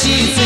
しい